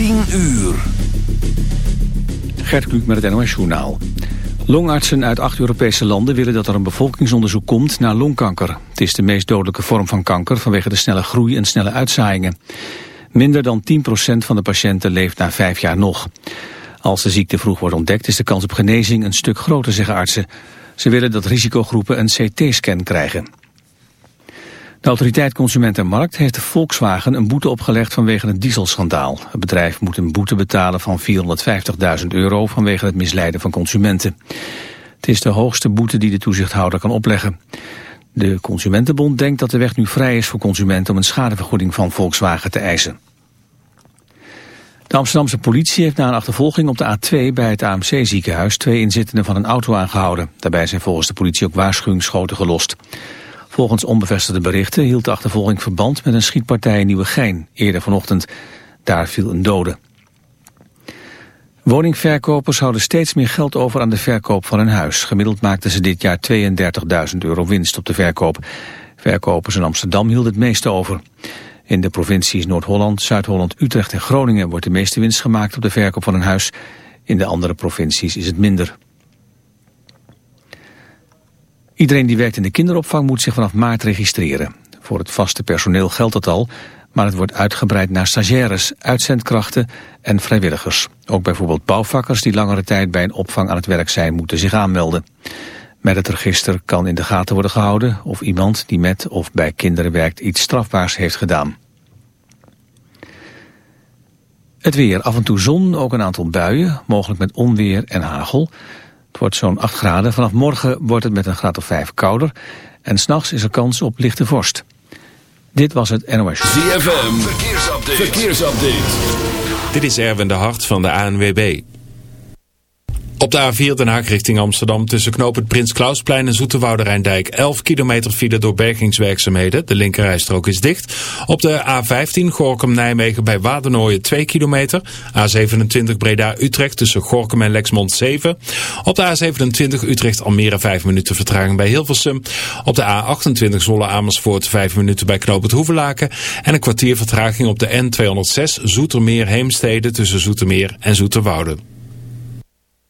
10 uur. Gert Kluk met het NOS Journaal. Longartsen uit acht Europese landen willen dat er een bevolkingsonderzoek komt naar longkanker. Het is de meest dodelijke vorm van kanker vanwege de snelle groei en snelle uitzaaiingen. Minder dan 10% van de patiënten leeft na vijf jaar nog. Als de ziekte vroeg wordt ontdekt is de kans op genezing een stuk groter, zeggen artsen. Ze willen dat risicogroepen een CT-scan krijgen. De autoriteit Consument en Markt heeft de Volkswagen een boete opgelegd vanwege het dieselschandaal. Het bedrijf moet een boete betalen van 450.000 euro vanwege het misleiden van consumenten. Het is de hoogste boete die de toezichthouder kan opleggen. De Consumentenbond denkt dat de weg nu vrij is voor consumenten om een schadevergoeding van Volkswagen te eisen. De Amsterdamse politie heeft na een achtervolging op de A2 bij het AMC-ziekenhuis twee inzittenden van een auto aangehouden. Daarbij zijn volgens de politie ook waarschuwingsschoten gelost. Volgens onbevestigde berichten hield de achtervolging verband met een schietpartij in Nieuwegein eerder vanochtend. Daar viel een dode. Woningverkopers houden steeds meer geld over aan de verkoop van hun huis. Gemiddeld maakten ze dit jaar 32.000 euro winst op de verkoop. Verkopers in Amsterdam hielden het meeste over. In de provincies Noord-Holland, Zuid-Holland, Utrecht en Groningen wordt de meeste winst gemaakt op de verkoop van een huis. In de andere provincies is het minder. Iedereen die werkt in de kinderopvang moet zich vanaf maart registreren. Voor het vaste personeel geldt dat al, maar het wordt uitgebreid naar stagiaires, uitzendkrachten en vrijwilligers. Ook bijvoorbeeld bouwvakkers die langere tijd bij een opvang aan het werk zijn moeten zich aanmelden. Met het register kan in de gaten worden gehouden of iemand die met of bij kinderen werkt iets strafbaars heeft gedaan. Het weer, af en toe zon, ook een aantal buien, mogelijk met onweer en hagel. Het wordt zo'n 8 graden. Vanaf morgen wordt het met een graad of 5 kouder. En s'nachts is er kans op lichte vorst. Dit was het NOS. ZFM, verkeersupdate. verkeersupdate. Dit is Erwin de Hart van de ANWB. Op de A4 Den Haag richting Amsterdam tussen knoop het Prins Klausplein en Zoeterwoude Rijndijk 11 kilometer file door bergingswerkzaamheden. De linkerrijstrook is dicht. Op de A15 Gorkum-Nijmegen bij Wadernooien 2 kilometer. A27 Breda-Utrecht tussen Gorkum en Lexmond 7. Op de A27 Utrecht-Almere 5 minuten vertraging bij Hilversum. Op de A28 Zwolle-Amersfoort 5 minuten bij knoop het Hoevelaken. En een kwartier vertraging op de N206 Zoetermeer-Heemstede tussen Zoetermeer en Zoeterwoude.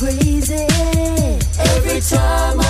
crazy every time I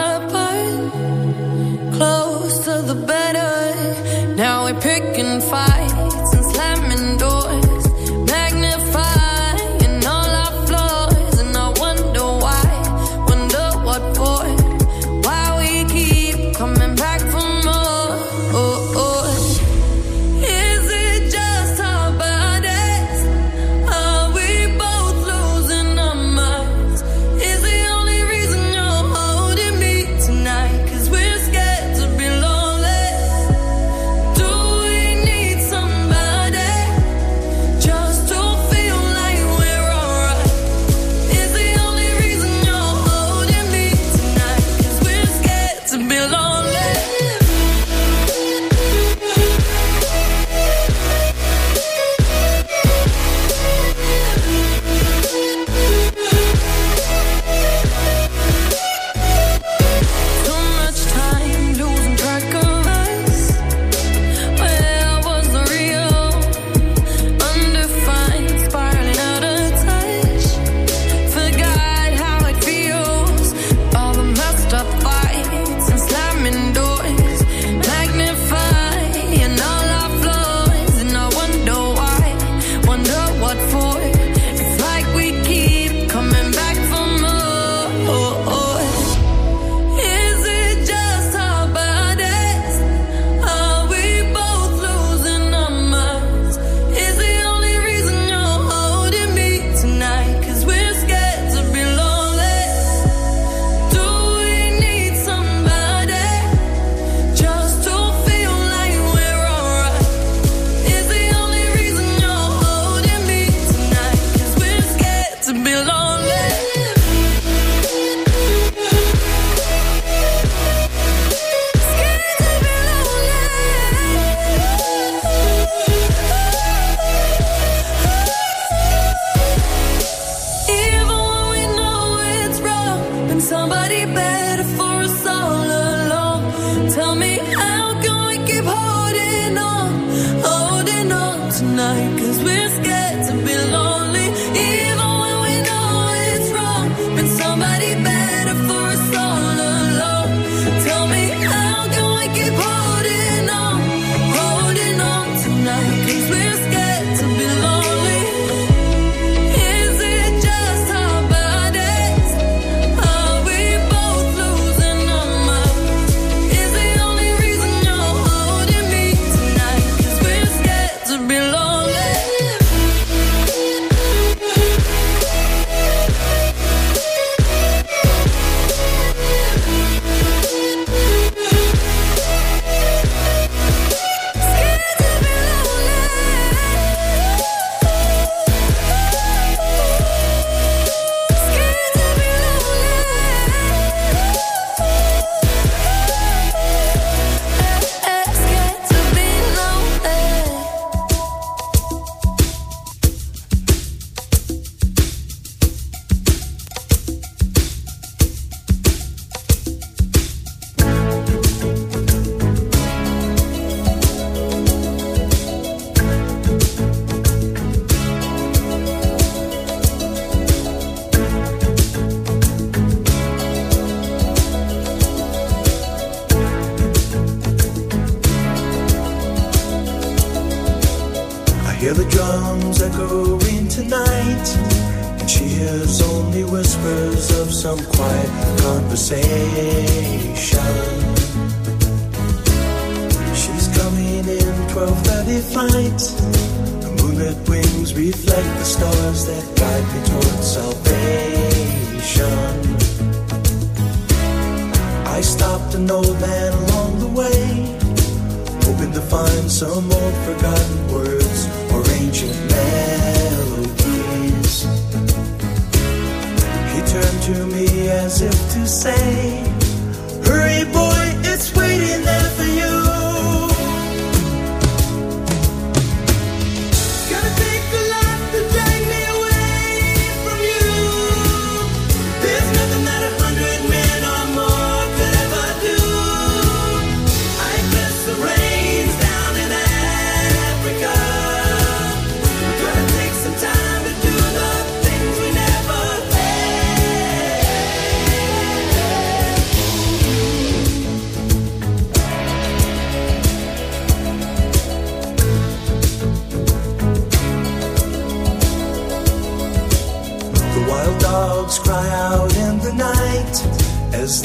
as if to say, Hurry, boy.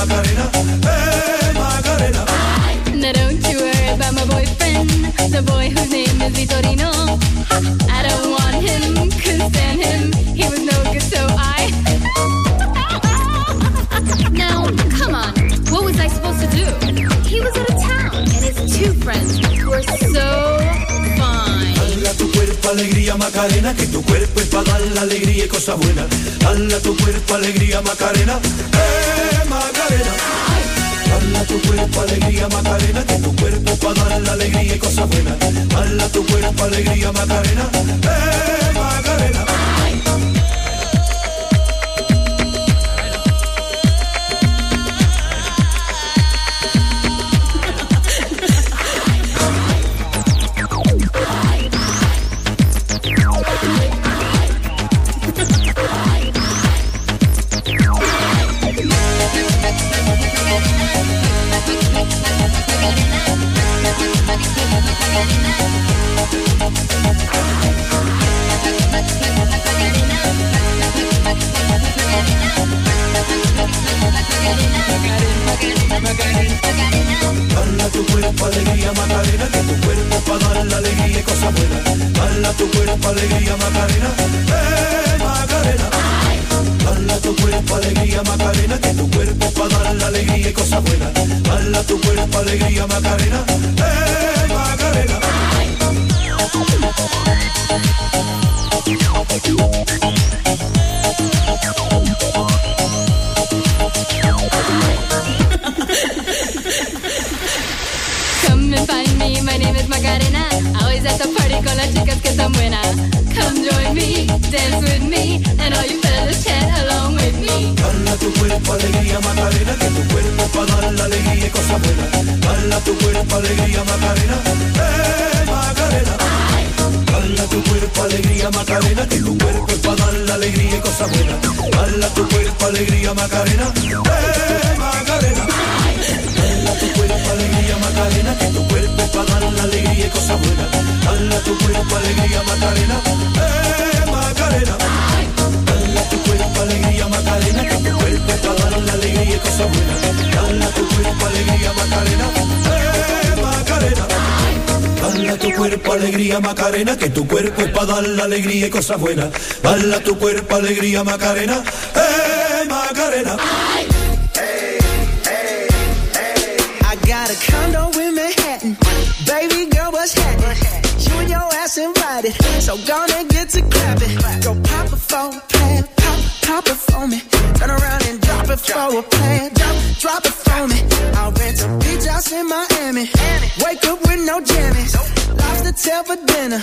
Macarena, eh Macarena. Now don't you worry about my boyfriend, the boy whose name is Vitorino. I don't want him, couldn't stand him, he was no good, so I. now, come on, what was I supposed to do? He was out of town, and his two friends were so tu cuerpo alegría Macarena, que tu cuerpo es para dar la alegría y cosas buenas. Dala tu cuerpo alegría Macarena. Dala tu cuerpo alegría Macarena, que tu cuerpo para dar la alegría y cosas buenas. Dala tu cuerpo alegría Macarena, eh Macarena. Cosas buenas. Dala tu cuerpo alegría Macarena, eh Macarena. I got a condo in Manhattan. Baby girl, what's happening? You and your ass invited. So gonna get to clapping. Go pop a plan. Pop, pop it for me. Turn around and drop it for a plan. Drop, drop it for me. I'll rent a beach house in Miami. Wake up with no jammies. Lobster tail for dinner.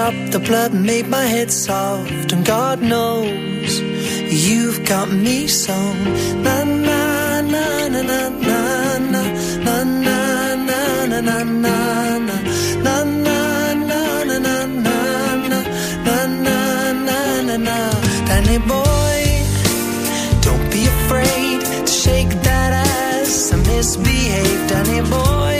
stopped the blood and made my head soft. And God knows you've got me sung. Na na na na na na na na na na na na na na. Danny boy, don't be afraid to shake that ass and misbehave, Danny boy.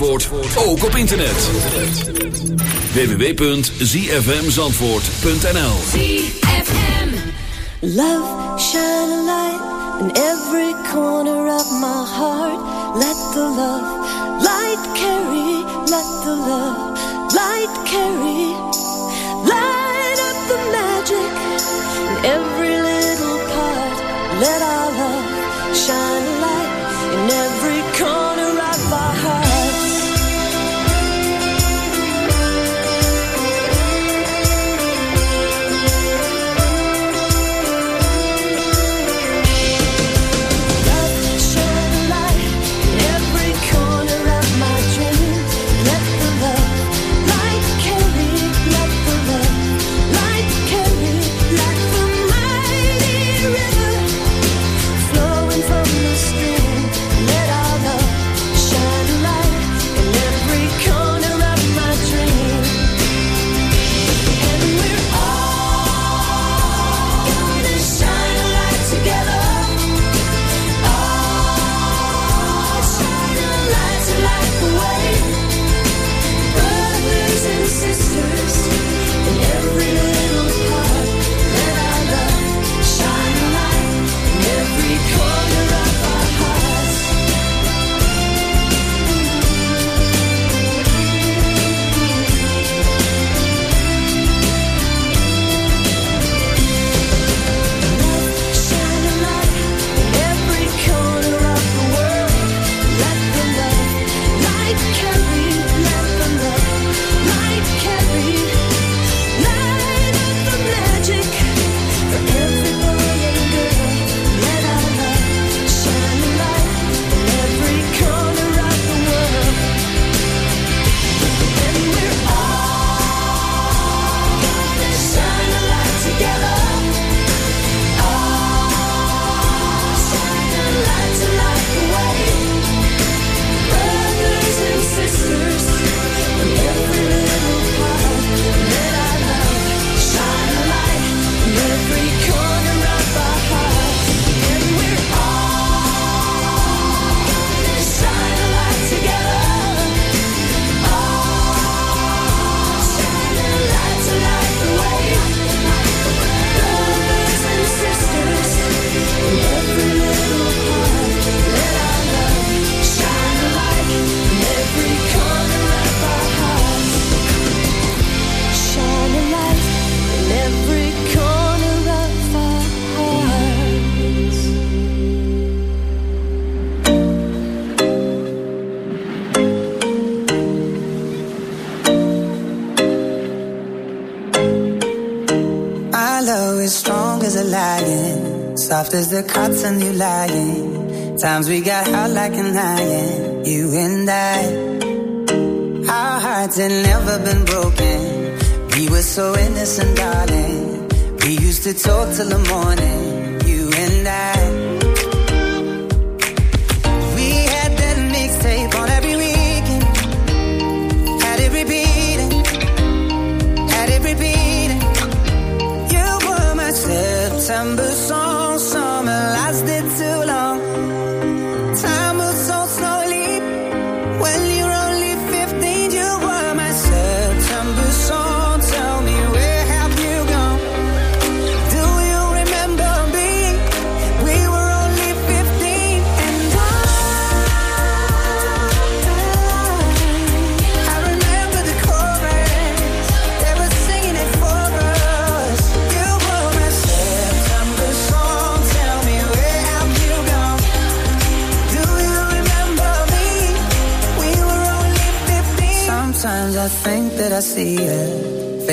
Zandvoort ook op internet. www.zfmzandvoort.nl ZFM Love, shine a light in every corner of my heart. Let the love, light carry, let the love, light carry Sometimes we got high like an iron, you and I. Our hearts had never been broken. We were so innocent, darling. We used to talk till the morning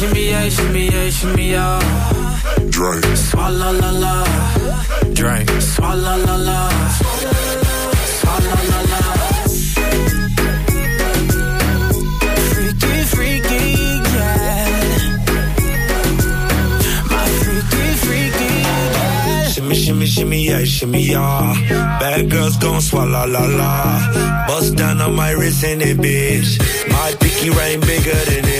shimmy a, shimmy a, shimmy a. Drink. Swalla la la. Drink. Swalla la la. Swalla la la. Freaky, freaky, yeah. My freaky, freaky, yeah. Shimmy, shimmy, shimmy, yeah, shimmy, yeah. Bad girls gon' swallow la la. Bust down on my wrist and it, bitch. My picky ring bigger than it.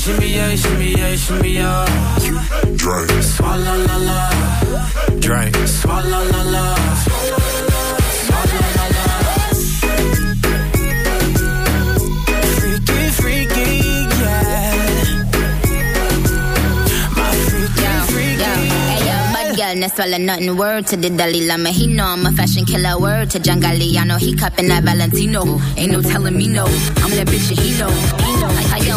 Shimmy, shimmy, yeah, shimmy, yeah, shimmy, yeah. Drink. Swalla la la. Drink. Swalla la la. Swalla la la. Freaky, freaky, yeah. My freaky, freaky. Hey, yo, bad girl, no swallow nothing. Word to the Dalai Lama, he know I'm a fashion killer. Word to John Galliano, he cupping that Valentino. Ain't no telling me no. I'm that bitch and he know. He know.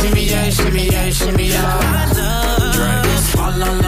Shimmy, shimmy, yeah, shimmy, yeah, shimmy, yeah. Drink. Swalla la la.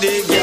The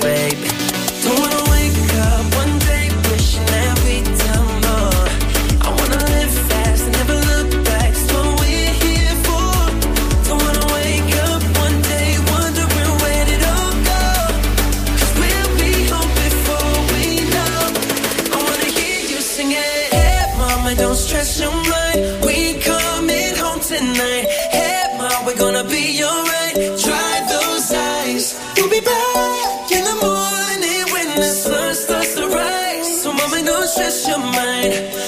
baby. mine.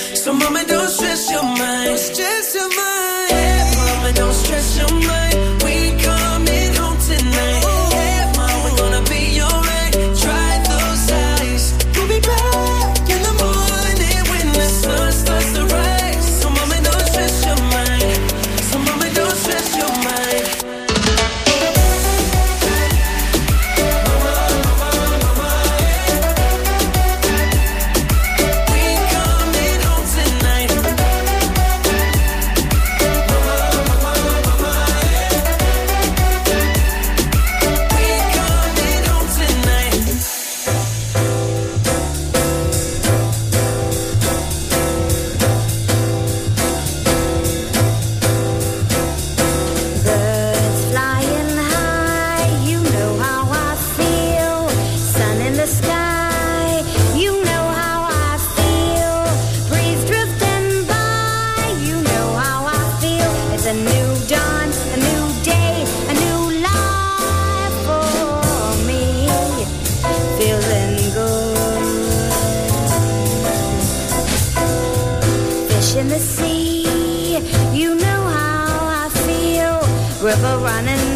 river running